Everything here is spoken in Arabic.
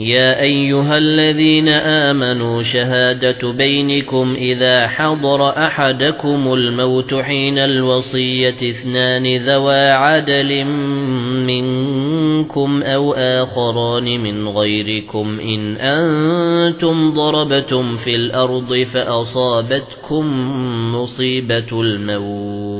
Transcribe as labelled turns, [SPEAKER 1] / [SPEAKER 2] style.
[SPEAKER 1] يا أيها الذين آمنوا شهادة بينكم إذا حضر أحدكم الموت حين الوصية اثنان ذوا عدل منكم أو آخران من غيركم إن أنتم ضربتم في الأرض فأصابتكم مصيبة الموت